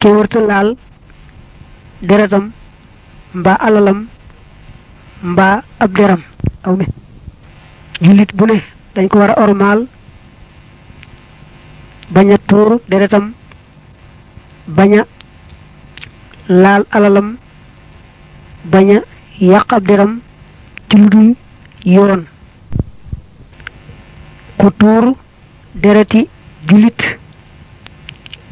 te wërta laal deretam mbaa alalam mbaa ab deram aw mi jullit bu ne dañ ko war a ormaal bañ a tuur deretam bañ a laal alalam bañ a yàq ab deram ci lu dul yoon ku tuur dereti jullit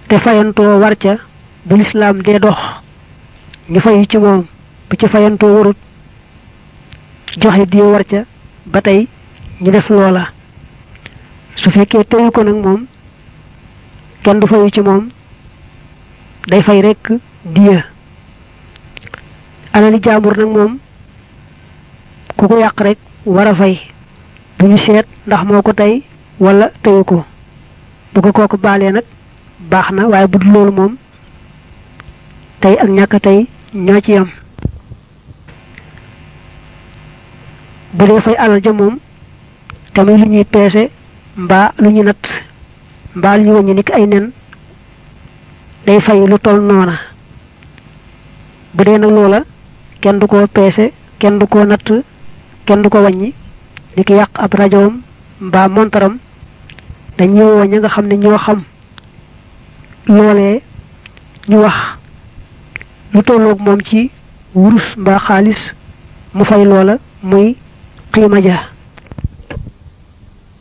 te fayantoo war ca bu lislaam dee dox ñu fayu ci moom bu ci fayantoo warut joxe di war ca ba tey ñu def loola su fekkee teyu ko nag moom kenn du fayu ci moom day fay rekk diya alali jaambur nag moom ku ko yàq rek war a fay bu ñu seet ndax moo ko tey wala teyu ko bu ko kooku baalee nag baax na waaye bu dul loolu moom tey ak ñàkk tey ñoo ci yam bu dee fay alal ja moom te muy lu ñuy peese mbaa lu ñuy natt mbaa lu ñuy wàññi niki ay nen day fay lu toll noona bu dee nag loola kenn du ko peese kenn du ko natt kenn du ko wàññi ni ki yàq ab rajoom mbaa montaram dañuy woo ña nga xam ne ñoo xam loolee ñu wax lu tolloog moom ci wurus mbaa xaalis mu fay loola muy xiima ja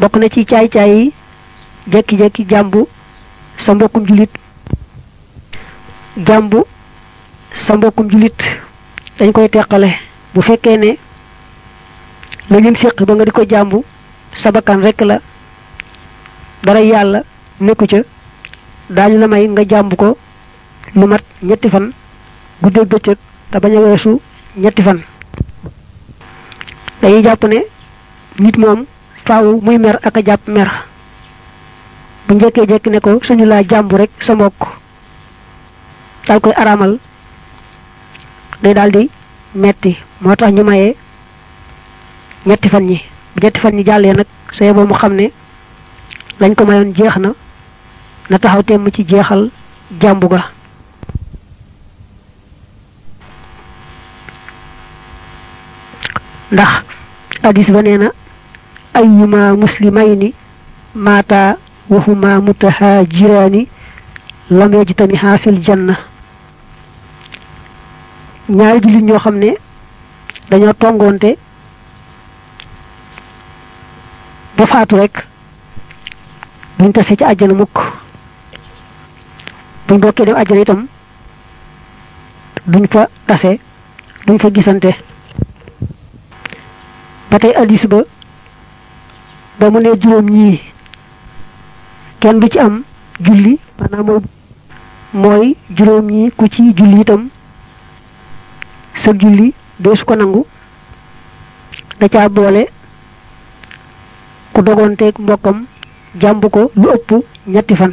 bokk na ci caay-caay yi jekki-jekki jàmbu sa mbokkum julit jàmbu sa mbokkum julit dañ koy teqale bu fekkee ne la ngeen séq ba nga di ko jàmbu sa bakkan rekk la dara yàlla nekku ca daañu la may nga jàmbu ko lu mat ñetti fan guddeeg bëccëg te bañ a weesu ñetti fan dañuy jàpp ne nit moom faaw muy mer ak a jàpp mer bu njëkkee jekk ne ko suñu laa jàmbu rek sa mbokk daal koy araamal day daal di metti moo tax ñu mayee ñetti fan ñi bu ñetti fan ñi jàllee nag sa yeboo mu xam ne lañ ko mayoon jeex na na taxaw temm ci jeexal jàmbu ga ndax hadis ba nee na ayuma muslimayni maata waxuma mutahaajiraani lam yajtamiha fil janna ñaari jullit ñoo xam ne dañoo tongoonte ba faatu rek buñ tase ci àjjana mukk buñ bokkee dem àjjana itam duñ fa tase duñ fa gisante ba tey addis ba ba mu ne juróom ñii kenn du ci am julli maanaam mooy mooy juróom ñi ku ci julli itam sa julli doo su ko nangu da caa boole ku dogoonteeg mbokkam jàmb ko lu ëpp ñetti fan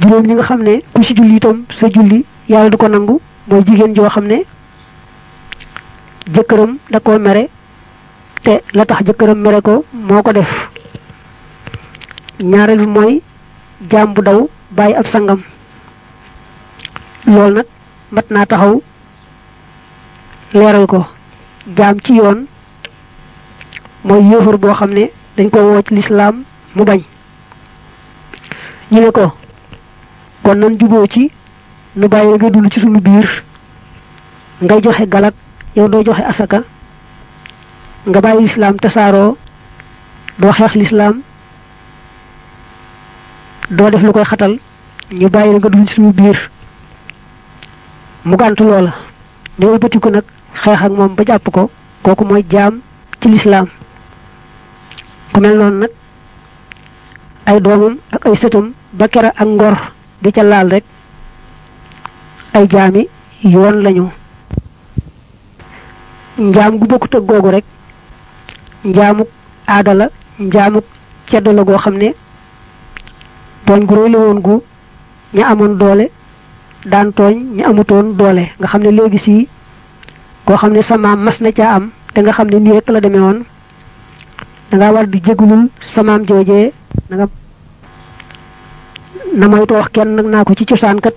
juróom ñi nga xam ne ku ci julli itam sa julli yàlla du ko nangu mooy jigéen joo xam ne jëkkëram da koo mere te la tax jëkkëram mere ko moo ko def ñaareel bi mooy jaam bu daw bàyyi ab sangam loolu nag mat naa taxaw leeral ko jaam ci yoon mooy yéefar boo xam ne dañ ko woo ci lislaam mu bañ ñu ne ko kon nan juboo ci nu bàyyi la nga dund ci suñu biir ngay joxe galak yow doo joxe asaka nga bàyyi lislaam tasaaroo doo xeex lislaam doo def lu koy xatal ñu bàyyi la nga dund ci suñu biir mu gàntu loola ñu wëlbatiku nag xeex ak moom ba jàpp ko kooku mooy jaam ci lislaam ku mel noonu nag ay doomam ak ay sëtam ba kera ak ngor di ca laal rek ay jaami yoon lañu njaam gu bokkut ak googu rek njaamuk aada la njaamuk ceddo la goo xam ne tooñ gu réy la woon gu ña amoon doole daan tooñ ña amutoon doole nga xam ne léegi sii koo xam ne sa maam mas na caa am te nga xam ne nii rek la demee woon da ngaa war di jégalul sa maam joojee na nga na moytu wax kenn nag naa ko ci cosaan kat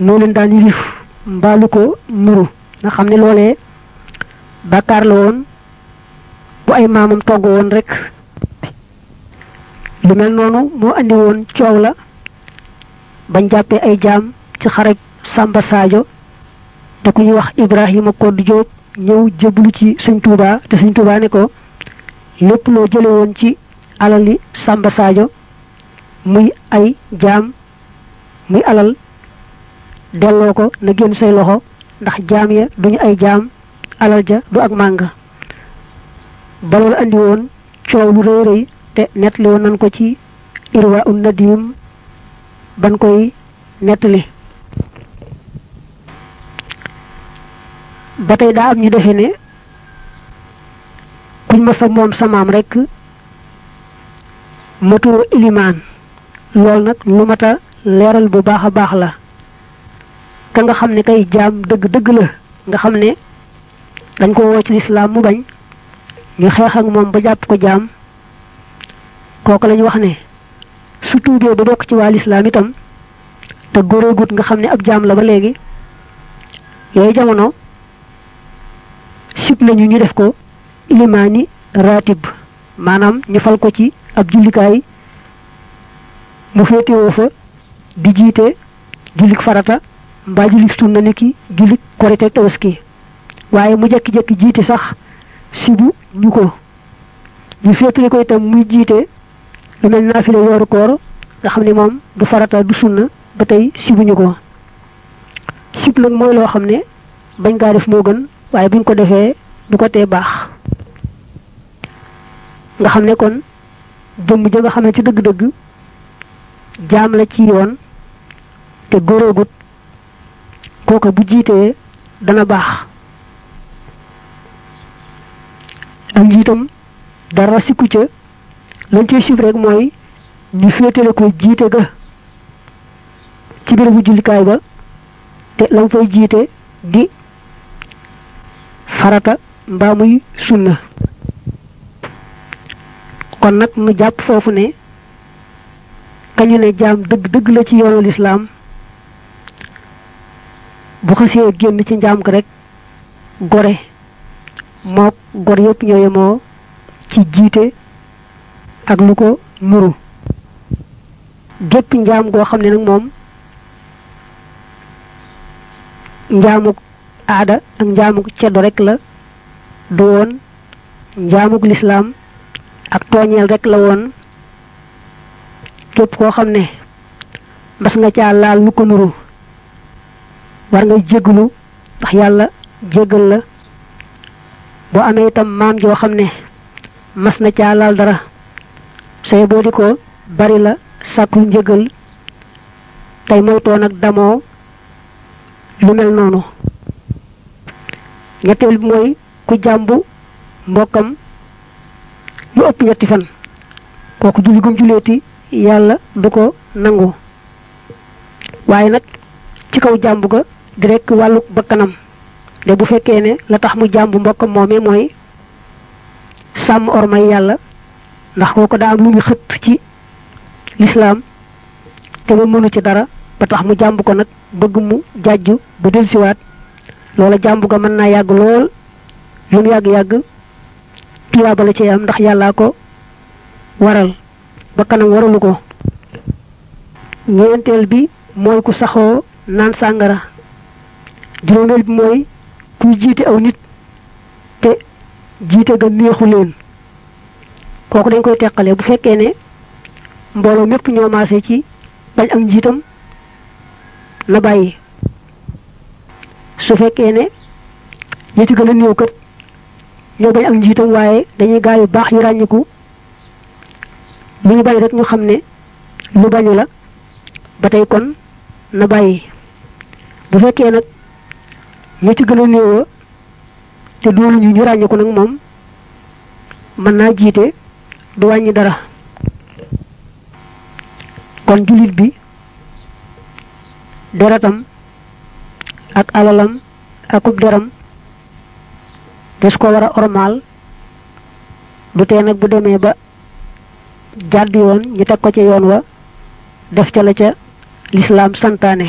noo leen daan yilif mbaalu ko nuru nga xam ne loolee bàkkaar la woon bu ay maamam togg woon rek lu mel noonu moo andi woon coow la bañ jàppee ay jaam ci xaraj Samba Sadio da ku ñuy wax Ibrahima Koddu Jóob ñëw jébbalu ci sëñ Tuubaa te sëñ Tuubaa ne ko lépp loo jële woon ci alali Samba Sadio muy ay jaam muy alal delloo ko na génn say loxo ndax jaam ya duñu ay jaam alal ja du ak màng ba loolu andi woon coow lu rëy rëy te nettali woon nañ ko ci irwa un nadim ban koy nettali ba tey daa am ñu defe ne kuñ ma sa moom sa maam rekk matoo ilimaan loolu nag lu mat a leeral bu baax a baax la ka nga xam ne kay jaam dëgg-dëgg la nga xam ne dañ ko woo ci lislaam mu bañ ñu xeex ak moom ba jàpp ko jaam kooku lañu wax ne su tuubee ba bokk ci waa lislaam itam te góoreegut nga xam ne ab jaam la ba léegi yooyu jamono sib nañu ñu def ko limaani raatib maanaam ñu fal ko ci ab jullikaay mu féetewoo fa di jiite jullik farata mbaa jullik sunna ni ki jullik korite tabaski waaye mu jekki-jekki jiite sax sibu ñu ko ñu féetale ko itam muy jiite lu mel naafile weeru koor nga xam ne moom du farata du sunna ba tey sibuñu ko sib nag mooy loo xam ne bañ kaa def moo gën waaye buñ ko defee du ko tee baax nga xam ne kon jëmm ja nga xam ne ci dëgg-dëgg jaam la ci yoon te góoroogut kooka bu jiitee dana baax ak njiitam dara sikku ca lañ cee sib rek mooy ñu féetale ko jiite ga ci bérébu jullikaay ba te lam fay jiite di farata mbaa muy sunna kon nag nu jàpp foofu ne kañu ne jaam dëgg dëgg la ci yoonu lislaam bu xasee génn ci njaam ga rek gore mook gor yépp ñoo yemoo ci jiite ak lu ko nuru gépp njaam goo xam ne nag moom njaamuk aada ak njaamuk ceddo rek la du woon njaamuk lislaam ak tooñeel rek la woon képp koo xam ne mas nga caa laal lu ko nuru war nga jégglu ndax yàlla jéggal la boo amee itam maam joo xam ne mas na caa laal dara say boo di ko bari la sàkku njëgal tey moytoo nag damoo lu mel noonu ñetteel bi mooy ku jàmbu mbokkam lu ëpp ñetti fan kooku julli gum julleeti yàlla du ko nangu waaye nag ci kaw jàmbu ga di rekk wàllu bakkanam de bu fekkee ne la tax mu jàmbu mbokkam moomee mooy sàmm ormay yàlla ndax kooku daa am lu ñu xëtt ci lislaam te mu mënu ci dara ba tax mu jàmb ko nag bëgg mu jàjju ba delsiwaat loola jàmbu ga mën naa yàgg lool lu mu yàgg-yàgg tuyaaba la ci am ndax yàllaa ko waral ba kanam waralu ko ñeenteel bi mooy ku saxoo naan sàngara juróomeel bi mooy kuy jiite aw nit te jiite ga neexu leen kooku dañ koy teqale bu fekkee ne mbooloo mépp ñoo maase ci bañ ak njiitam na bàyyi su fekkee ne ñi ci gën a néew kat ñoo bañ ak njiitam waaye dañuy gaa yu baax yu ràññiku lu ñu bañ rek ñu xam ne lu bañu la ba tey kon na bàyyi bu fekkee nag ñi ci gën a néewa te doolu ñu ñu ràññiku nag moom mën naa jiite du wàññi dara kon jullit bi deretam ak alalam akub deram des ko war a ormaal du tee nag bu demee ba jàdd yoon ñu teg ko ca yoon wa def ca la ca lislaam santaane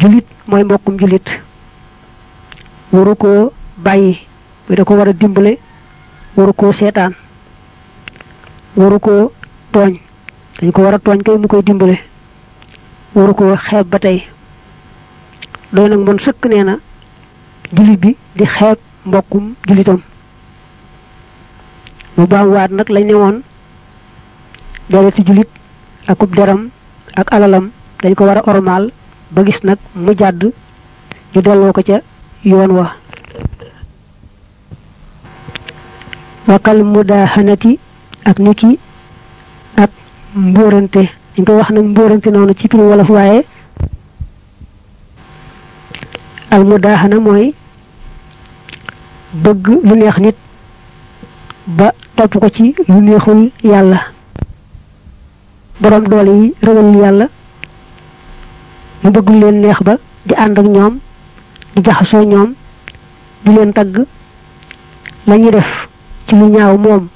julit mooy mbokkum julit waru koo bàyyi bi da ko war a dimbale waru koo seetaan waru koo tooñ dañ ko war a tooñ kay mu koy dimbale waru koo xeeb ba tey doy nag mon sëkk nee na julit bi di xeeb mbokkum julitam mu baam waat nag lañ ne woon dara ci julit akub deram ak alalam dañ ko war a ormaal ba gis nag mu jàdd ñu delloo ko ca yoon wa wakal mudaahanati ak niki ak mbóorante ñu koy wax nag mbóorante noonu ci piri wolof waaye al mudaahana mooy bëgg lu neex nit ba topp ko ci lu neexul yàlla boroom doole yi ragalul yàlla mu bëggul leen neex ba di ànd ak ñoom di jaxasoo ñoom di leen tagg la ñuy def ci lu ñaaw moom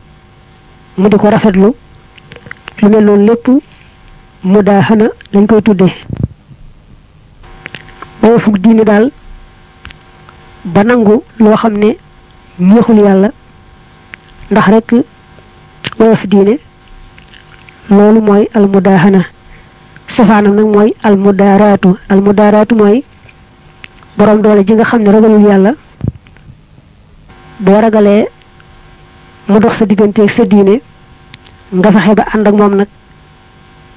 mu di ko rafetlu lu mel noonu lépp mu daa xana lañ koy tuddee boo fukk diine daal ba nangu loo xam ne ñeexul yàlla ndax rekk woyof diine loolu mooy almudaahana safaanam nag mooy almudaaraatu almudaaraatu mooy borom doole ji nga xam ne ragalul yàlla boo ragalee mu dox sa digganteeg sa diine nga fexe ba ànd ak moom nag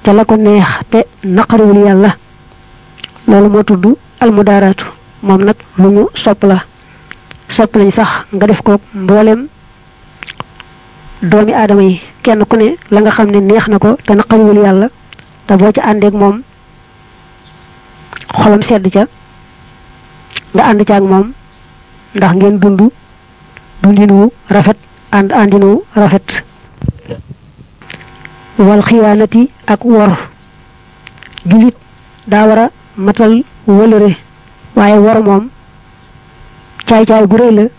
ca la ko neex te naqariwul yàlla loolu moo tudd almudaaraatu moom nag lu ñu sopp la sopp lañ sax nga def ko mboolem doomi aadama yi kenn ku ne la nga xam ne neex na ko te naqariwul yàlla te boo ca àndeek moom xolam sedd ca nga ànd ca ak moom ndax ngeen dund dundin wu rafet ànd àndin wu rafet wal xiyaanati ak wor jullit daa war a matal wëlëre waaye wor moom caay-caay gu rëy la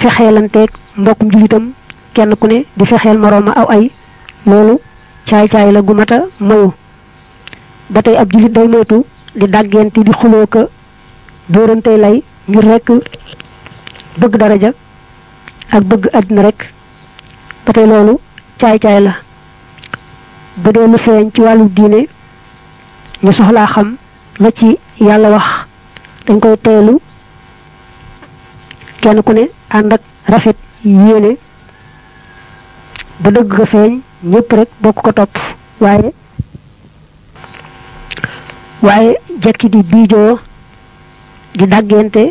fexeelanteeg mbokkum jullitam kenn ku ne di fexeel morooma aw ay loolu caay-caay la gu mat a moyu ba tey ab jullit day moytu di dàggenti di xuloo ka dóorantey lay ngir rekk bëgg daraja ak bëgg àddina rekk ba tey loolu caay-caay la bu dee lu feeñ ci wàllu diine ñu soxlaa xam la ci yàlla wax dañ koy teelu kenn ku ne ànd ak rafet yéene ba dëgg ga feeñ ñëpp rek bokk ko topp waaye waaye jekki di biijoo di dàggante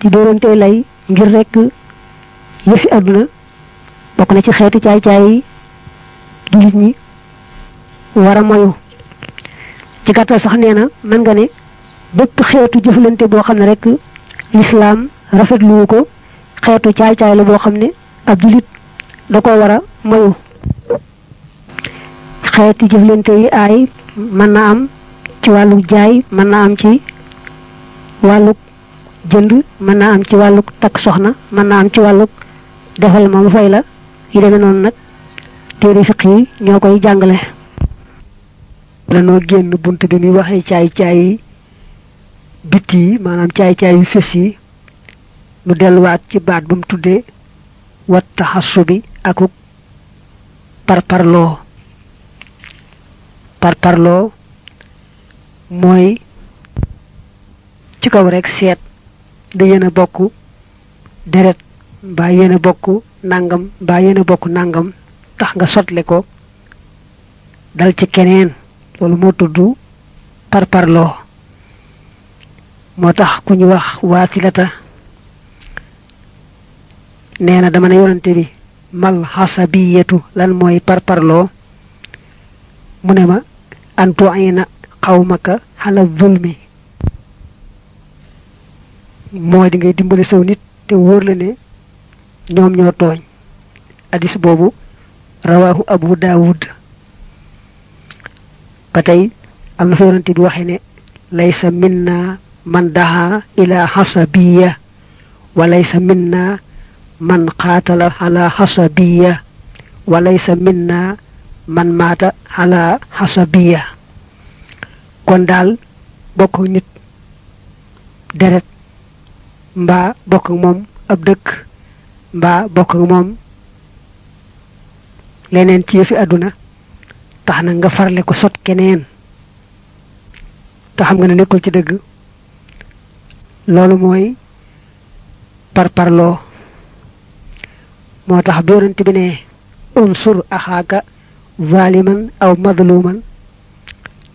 di dóorante lay ngir rek yëfi àdduna bokk na ci xeeti caay-caay yi jullit ñi war a moyu ci gàttal sax nee na mën nga ne bépp xeetu jëflante boo xam ne rek lislaam rafetluwu ko xeetu caay-caay la boo xam ne ab jullit da ko war a moyu xeeti jëflante yi aay mën na am ci wàllu jaay mën na am ci wàllu jënd mën naa am ci wàlluk takk soxna mën naa am ci wàlluk defal ma mu fay la yi demee noonu nag téere fiq yi ñoo koy jàngale lanoo génn bunt bi muy waxee caay caay yi bitti yi maanaam caay caay yu fés yi nu delluwaat ci baat bu mu tuddee wat taxassu bi akuk parparloo parparloo mooy ci kaw rek seet da yéen a bokk deret mbaa yéen a bokk nàngam mbaa yéen a bokk nàngam tax nga sotle ko dal ci keneen loolu moo tudd parparloo moo tax ku ñu wax waasilata nee na dama ne yonante bi mal xasabiyatu lan mooy parparloo mu ne ma an tuina xawmaka xala zulmi mooy di ngay dimbali saw nit te wóor la ne ñoom ñoo tooñ hadis boobu rawahu abu daawud ba tey am na fa yonante bi waxe ne laysa minna man daha ila xasabiya walaysa minna man qaatala ala xasabiya walaysa minna man maata ala xasabiya kon daal bokk ak nit deret mbaa bokk ak moom ab dëkk mbaa bokk ak moom leneen ci yëfi àdduna tax na nga farle ko sot keneen te xam nga ne nekkul ci dëgg loolu mooy parparloo moo tax bi yonent bi ne unsur axaaka zaliman aw madluman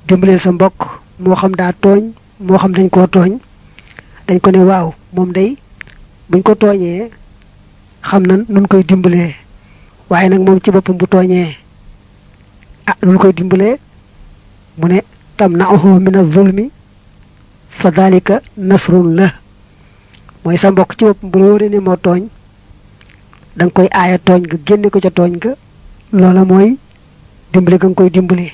dimbaleel sa mbokk moo xam daa tooñ moo xam dañ koo tooñ dañ ko ne waaw moom day buñ ko tooñee xam nan nun koy dimbalee waaye nag moom ci boppam bu tooñee ah nun koy dimbalee mu ne tam na oxo mina zulmi fa dalika nasrun la mooy sa mbokk ci bopp bu la wóoree ne moo tooñ da nga koy aaya tooñ nga génne ko ca tooñ nga loola mooy dimbali ga nga koy dimbali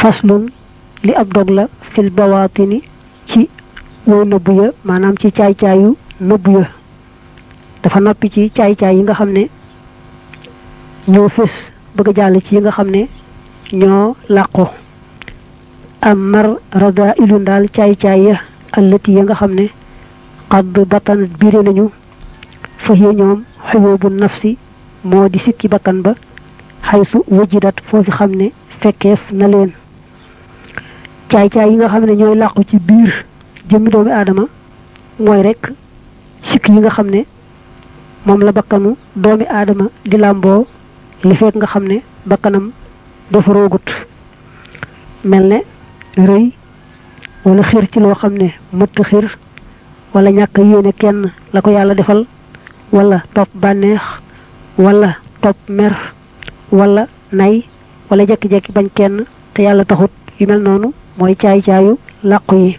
faslun li ab dog la fil bawaatini ci way nëbb ya maanaam ci caay-caayu nëbb ya dafa noppi ci caay-caay yi nga xam ne ñoo fés bëgg a jàll ci yi nga xam ne ñoo làqu am mar rada ilun daal caay-caay ya allati ya nga xam ne xadd batanat biire nañu fahiya ñoom xuyóobu nafsi moo di sikki bakkan ba xaysu wajidat foofi xam ne fekkeef na leen caay-caay yi nga xam ne ñooy làqu ci biir jëmmi doomi aadama mooy rekk sikk yi nga xam ne moom la bakkanu doomi aadama di làmboo li fekk nga xam ne bakkanam dafa roogut mel ne rëy wala xir ci loo xam ne mëtt xir wala ñàkk yéene kenn la ko yàlla defal wala topp bànneex wala topp mer wala nay wala jekki-jekki bañ kenn te yàlla taxut yu mel noonu mooy caay-caayu làqu yi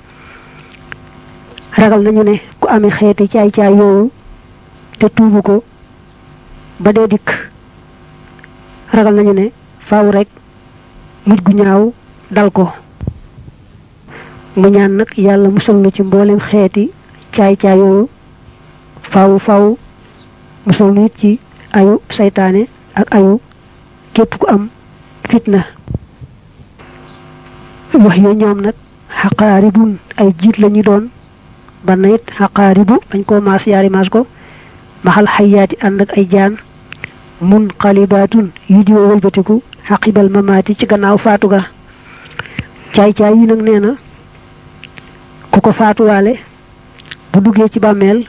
ragal nañu ne ku ame xeeti caay-caay yooyu te tuubu ko ba dee dikk ragal nañu ne faaw rek mujj gu ñaaw dal ko mu ñaan nag yàlla musal nu ci mboolem xeeti caay-caay yooyu faaw faaw musal nu it ci ayu saytaane ak ayu képp ku am fitna wax ya ñoom nag xaqaaribun ay jiit la ñu doon ban na it xaqaaribu dañ koo maas yaari maas ko maxal xayaati ànd ak ay jaan mun xalibaatun yu di wëlbatiku xaqibal mamaati ci gannaaw faatu ga caay-caay yi nag nee na ku ko faatuwaale bu duggee ci bàmmeel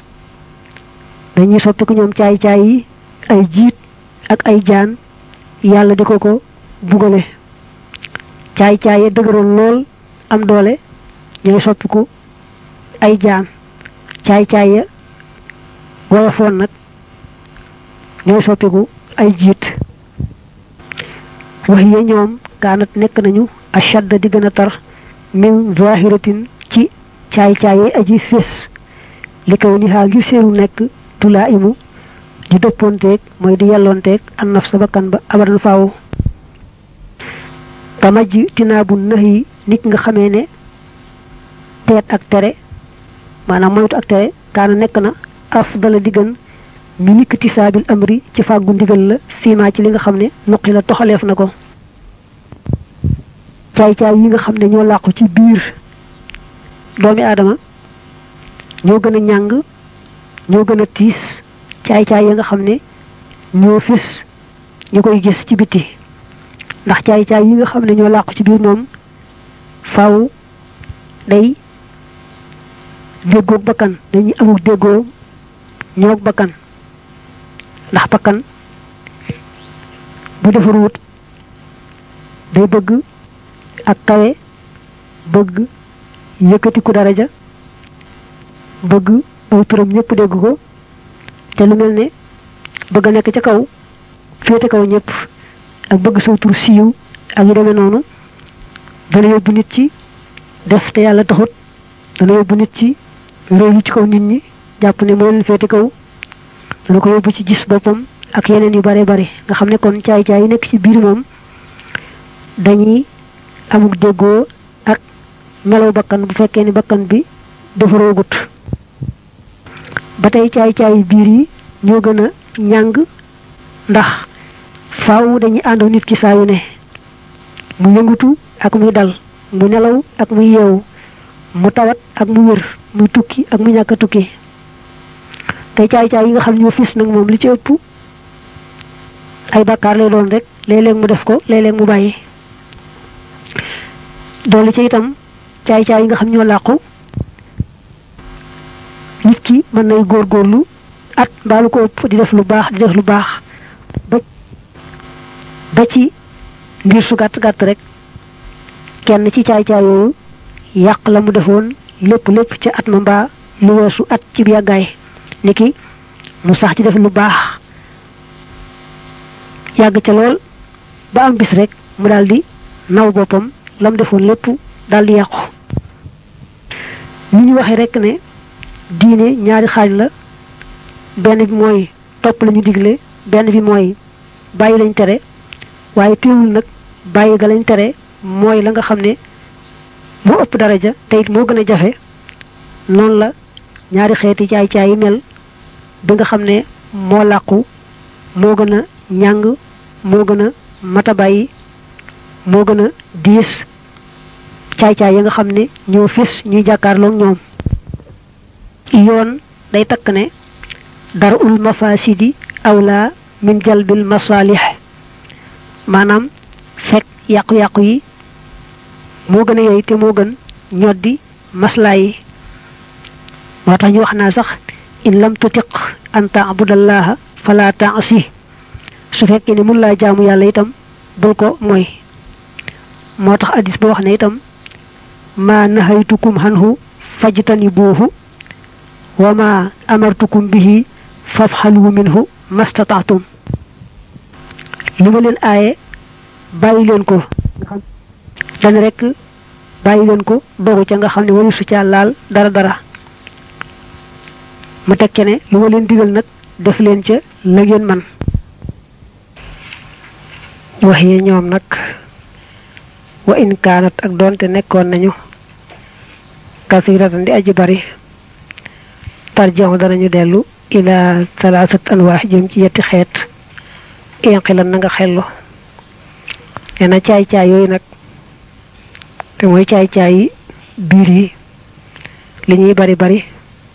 dañuy soppiku ñoom caay-caay yi ay jiit ak ay jaan yàlla di ko ko bugale caay-caay ya dëgëroon lool am doole ñooy soppiku ay jaam caay-caay ya woyofoon nag ñooy soppiku ay jiit wax ya ñoom kaanat nekk nañu ashadda di gën a tar min zahiratin ci caay-caayee aji fés li kaw ni xaa ngir seenu nekk tulaa imu di dëppoonteeg mooy di yelloonteeg an naf sa bakkan ba abadan faaw kamaj tinaabu nax yi nit nga xamee ne teet ak tere maanaam moytu ak tere kaana nekk na afdala di gën mi nikk tisaabil amri ci fàggu ndigal la fiimaa ci li nga xam ne nuqi la toxaleef na ko caay-caay yi nga xam ne ñoo làqu ci biir doomi aadama ñoo gën a ñàng ñoo gën a tiis caay-caay yi nga xam ne ñoo fis ñu koy gis ci biti ndax caay caay yi nga xam ne ñoo làqu ci biir moom faaw day déggoog bakkan dañuy amuk déggoo ñoog bakkan ndax bakkan bu defaruwut day bëgg ak kawe bëgg yëkkatiku daraja bëgg aw turam ñëpp dégg ko te lu mel ne bëgg a nekk ca kaw féete kaw ñëpp ak bëgg saw tur siiw ak yu demee noonu dana yóbbu nit ci def te yàlla taxut dana yóbbu nit ci réew ci kaw nit ñi jàpp ne moo leen féete kaw dana ko yóbbu ci gis boppam ak yeneen yu bare bare nga xam ne kon caay-caay yi nekk ci biir moom dañuy amuk déggoo ak melaw bakkan bu fekkee ni bakkan bi dafa roogut ba tey caay-caayi biir yi ñoo gën a ñàng ndax faaw dañuy ànd nit ki saa yu ne mu yëngatu ak muy dal mu nelaw ak muy yeewu mu tawat ak mu wér muy tukki ak mu ñàkk a tukki tey caay-caay yi nga xam ne ñoo fis nag moom li ci ëpp ay bàkkaar lay doon rek léeg-léeg mu def ko léeg-léeg mu bàyyi dolli ci itam caay-caay yi nga xam ñoo làqu nit ki mën nay góorgóorlu at mbaalu ko ëpp di def lu baax di def lu baax ba ba ci ngir su gàtt gàtt rek kenn ci caay caay yooyu yàq la mu defoon lépp lépp ci at ma mbaa lu weesu at ci bi yàggaay ni ki mu sax ci def lu baax yàgg ca lool ba am bis rek mu daldi naw boppam lam defoon lépp daldi yàqu ni ñu waxee rekk ne diine ñaari xaaj la benn bi mooy topp lañu digle benn bi mooy bàyyi lañ tere waaye teewul nag bàyyi ga lañ tere mooy la nga xam ne moo ëpp daraja te it moo gën a jafe noonu la ñaari xeeti caay-caay yi mel bi nga xam ne moo làqu moo gën a ñàng moo gën a mata bàyyi moo gën a diis caay-caay ya nga xam ne ñoo fés ñuy jàkkaarloog ñoom yoon day takk ne dara ul mafasidi awla min jalbil masalih maanaam fekk yàqu-yàqu yi moo gën a yey te moo gën ñoddi maslaa yi moo tax ñu wax naa sax in lam tutiq an taabudallaha fala taasi su fekkee ne mun laa jaamu yàlla itam bul ko mooy moo tax addis ba wax ne itam maa nahaytukum hanhu fajtanibuuhu wa maa amartukum bihi fafxalu minhu mastataatum li ma leen aaye bàyyi leen ko dan rekk bàyyi leen ko dogu ca nga xam ne wari su ca laal dara dara mu teg ca ne lu ma leen digal nag def leen ca la ngeen man wax ya ñoom nag wa in kaanat ak doonte nekkoon nañu kasiratan di aji bari tarjaxu danañu dellu ila salaasat anwaax jëm ci yetti xeet inqilan na nga xellu nee na caay-caay yooyu nag te mooy caay-caay biir yi li ñuy bari bari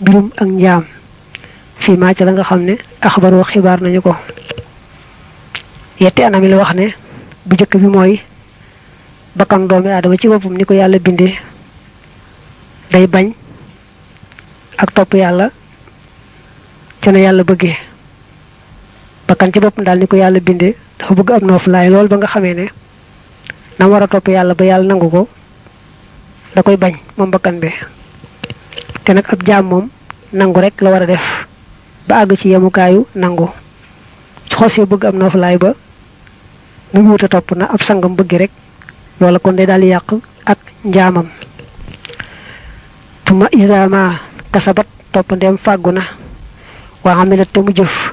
mbirum ak njaam fii maa ca la nga xam ne axbaroo xibaar nañu ko yetti anam yi la wax ne bu njëkk bi mooy bakkan doomi aadama ci boppam ni ko yàlla bindee day bañ ak topp yàlla ca na yàlla bëggee bakkan ci boppam daal ni ko yàlla bindee dafa bëgg am noof laay lool ba nga xamee ne na war a topp yàlla ba yàlla nangu ko da koy bañ moom bakkan bi te nag ab jaam moom nangu rek la war a def ba àgg ci yemukaayu nangu su xosee bëgg am noflaay ba mu ngi wuta topp na ab sangam bëgg rek loola kon day daal di yàq ak njaamam tuma isaama kasabat topp ndeem fàggu na waa xamilat te mu jëf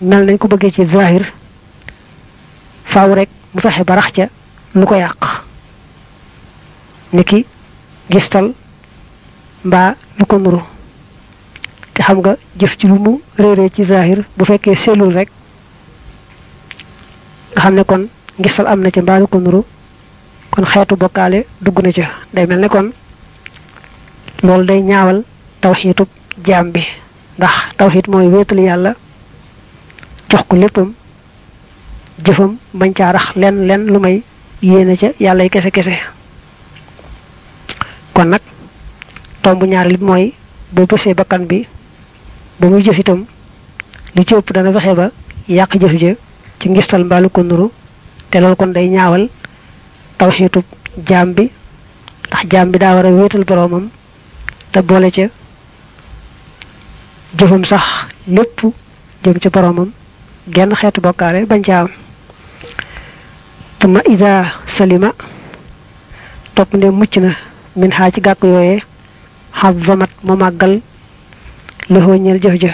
mel nañ ko bëggee ci zahir faaw rek mu fexe ba rax ca lu ko yàq niki gistal mbaa lu ko nuru te xam nga jëf ci lu mu réeree ci zahir bu fekkee sellul rek nga xam ne kon ngistal am na ca mbaa lu ko nuru kon xeetu bokkaale dugg na ca day mel ne kon loolu day ñaawal tawxiitub jaam bi ndax tawxiid mooy wéetal yàlla jox ko léppam jëfam bañ caa rax lenn lenn lu may yéene ca yàlla yi kese kese kon nag tomb ñaareel bi mooy boo bësee bakkan bi ba muy jëf itam li ci ëpp dana fexe ba yàq jëf ja ci ngistal mbaalu ko nuru te loolu kon day ñaawal tawxiitu jaam bi ndax jaam bi daa war a wéetal boroomam te boole ca jëfam sax lépp jëm ci boroomam genn xeetu bokkaale bañ ca am tuma ida salima topp nde mucc na min xaa ci gàkk yooyee xab vamat mu màggal lëxoo ñeel jëf ja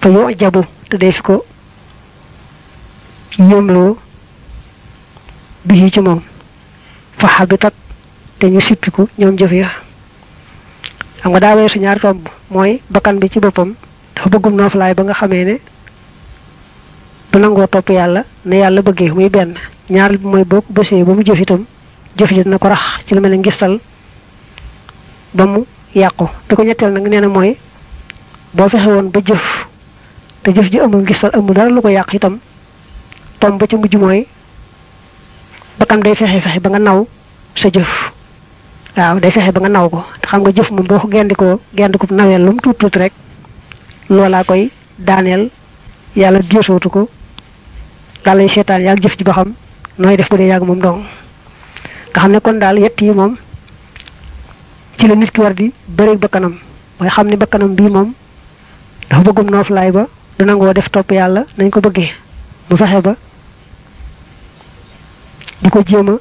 fa yoo jabu te dee fi ko yéemloo bi ci moom fa xabitat te ñu sippiku ñoom jëf ya xam nga daa weesu ñaari tomb mooy bakkan bi ci boppam dafa bëggum nooflaay ba nga xamee ne du nangoo topp yàlla ne yàlla bëggee muy benn ñaareel bi mooy boo bësee ba mu jëf itam jëf ji dina ko rax ci lu mel ne ngistal ba mu yàqu bi ko ñetteel nag nee na mooy boo fexe woon ba jëf te jëf ji amul ngistal amul dara lu ko yàq itam tomb ba ci mujj mooy bakkan day fexe fexe ba nga naw sa jëf waaw day fexe ba nga naw ko te xam nga jëf moom boo ko gendikoo gendikub naweel lu mu tuut tuut rek loolaa koy daaneel yàlla géesootu ko daal lay seetaan yaag jëf ji ba xam nooy def bu dee yàgg moom dong nga xam ne kon daal yett yi moom ci la nit ki war di bëreeg bakkanam mooy xam ne bakkanam bii moom dafa bëggum nooflaay ba du nangoo def topp yàlla nañ ko bëggee mu fexe ba di ko jéem a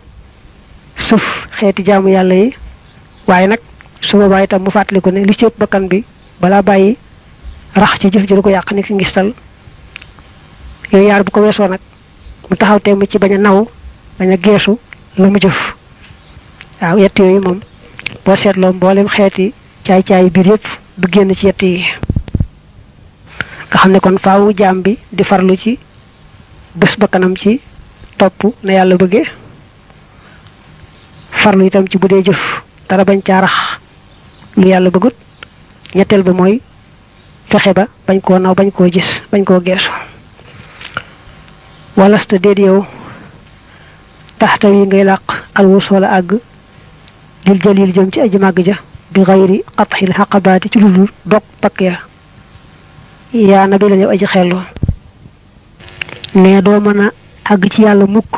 suuf xeeti jaamu yàlla yi waaye nag su boobaa itam mu fàttaliku ne li ci ëpp bakkan bi balaa bàyyi rax ci jëf ji du ko yàq ni ci ngistal yooyu yaar bu ko weesoo nag mu taxaw temm ci bañ a naw bañ a geesu la mu jëf waaw yett yooyu moom boo seetloo mboolem xeeti caay-caayi biir yépp du génn ci yett yi nga xam ne kon faawu jaam bi di farlu ci bés ba kanam ci topp na yàlla bëggee farlu itam ci bu dee jëf dara bañ caa rax lu yàlla bëggut ñetteel ba mooy fexe ba bañ koo naw bañ koo gis bañ koo geesu walasta déet yow taxta yi ngay làq alwus wala àgg lil jalil jëm ci aji màgg ja bi xayri xatxil xaqabaati ci ludul dog pakk ya yaa na bi la yow aji xellu ne doo mën a àgg ci yàlla mukk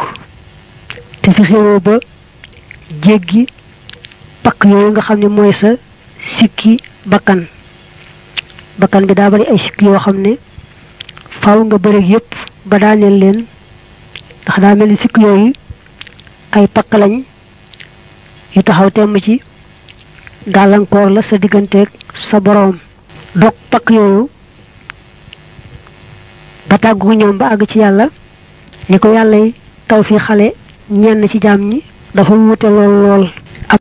te fi xewoo ba jéggi pakk yooyu nga xam ne mooy sa sikki bakkan bakkan bi daa bari ay sikki yoo xam ne faaw nga bëreeg yépp ba daaneel leen ndax daa mel ni sikk yooyu ay pakk lañ yu taxaw temm ci gàllankoor la sa digganteeg sa boroom dog pakk yooyu ba tàggu ñoom ba àgg ci yàlla ni ko yàllay taw fi xale ñenn ci jaam ñi dafa wuute lool lool